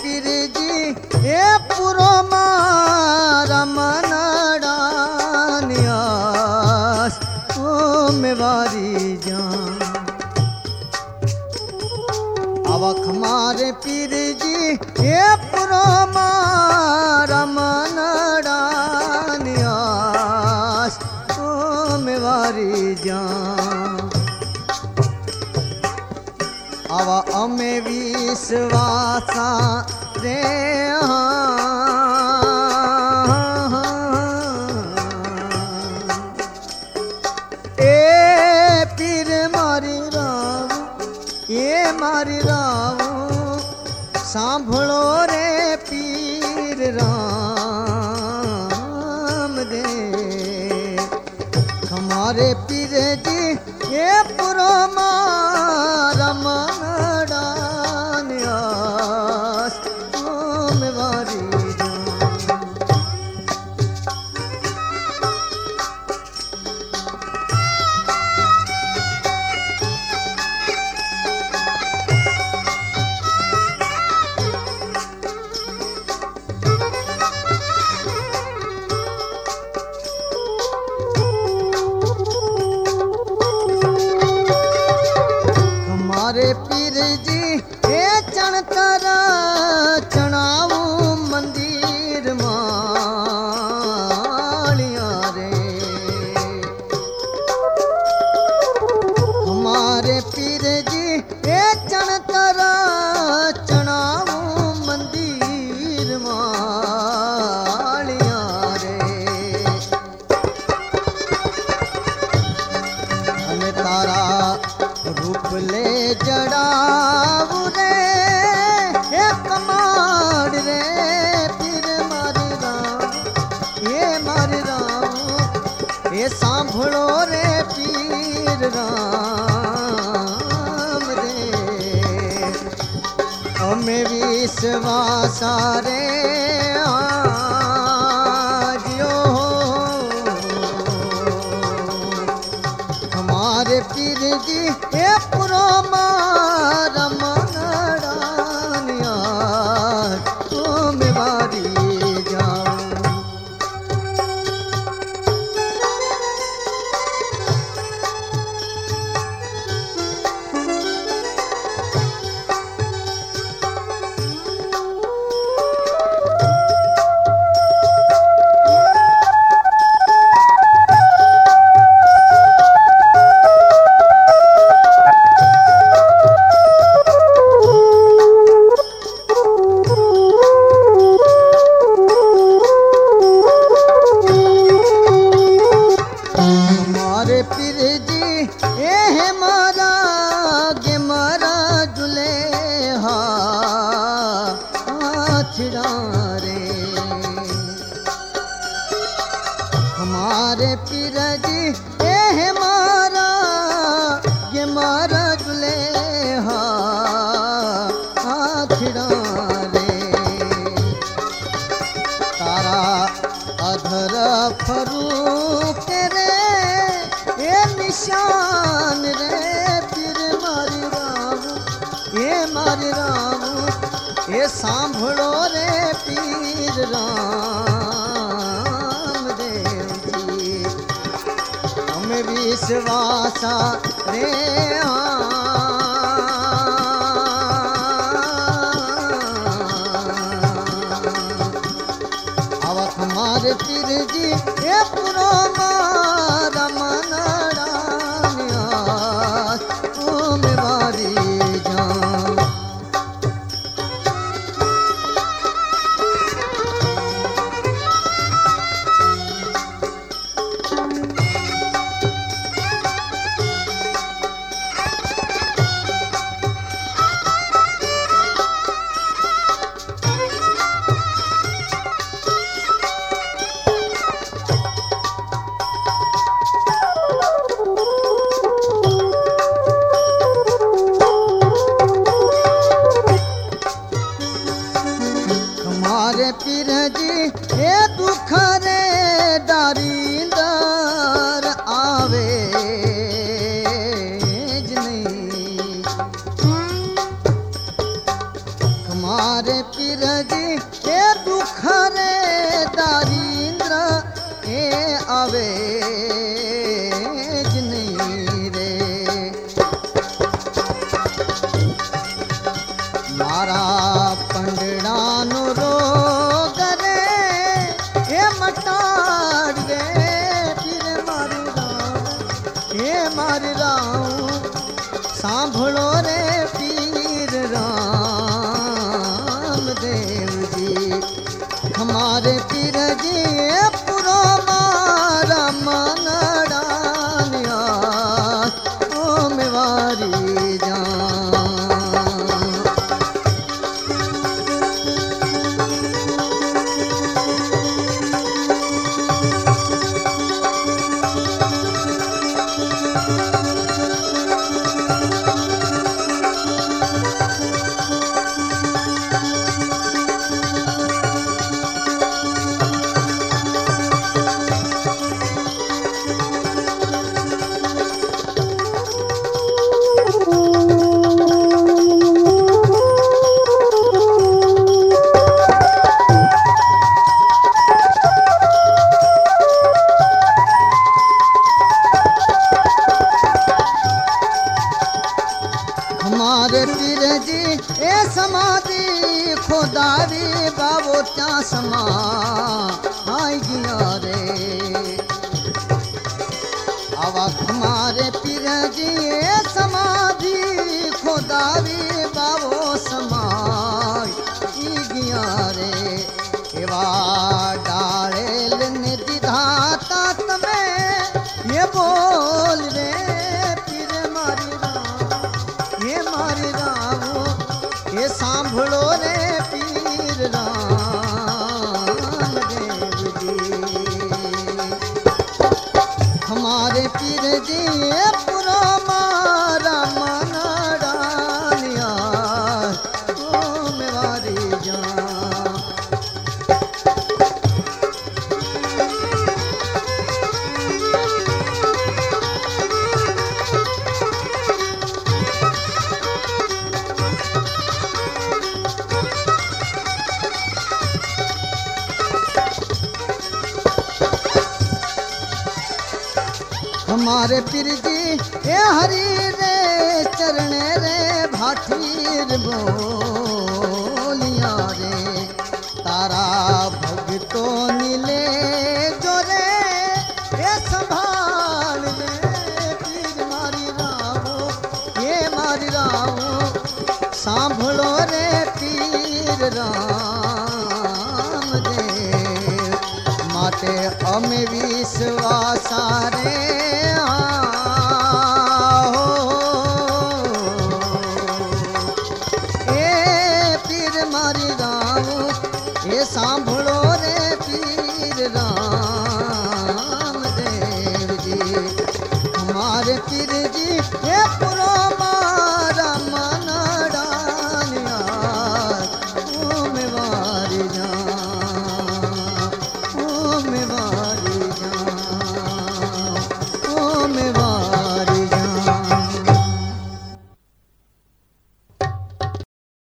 પીરજી એ પૂરો મારા મનડાનિયાસ ઓ મેવારી જાન આવખ મારે પીરજી એ પૂરો મારા મનડાનિયાસ ઓ મેવારી જાન આવા અમે વિશ્વાસા મારી રામ સાંભળો રે પીર રામ દે. અમારે પીરેજી એ પૂરો મારા મન નાથજી એ ચણતરા સાંભળો રે પીર રામ રે અમે વિશ્વાસા રે बिरारे हमारे पीरज, ए मारा, ये मारा दुल्हा, आखिरा रे तारा अधर फरू करे ए निशान સાંભળો રે પીર રામદેવજી. અમે વિશ્વાસા રે આવક મારે પીરજી એ પૂરો મારે પીરજી એ દુખ રે દારિન્દ્ર એ આવે જ નહીં મારા પંડળાનો हमारे पीर जी માધર વીરજી, એ સમાધિ ખોદાવી બાબો ત્યાં સમા આઈ ગયા રે. આવા મારે પીરજી, એ સમાધિ ખોદાવી સાંભળો રે પીર રામ દેવજી હમારે પીર જી हमारे पीर जी ए हरी रे, चरण रे, भाठीर बोलिया रे। तारा भगतो नीले जोरे ये संभाल रे पीर मारी राहो ये मारी राहो सांभलो रे पीर राम दे माते अमे विश्वासा रे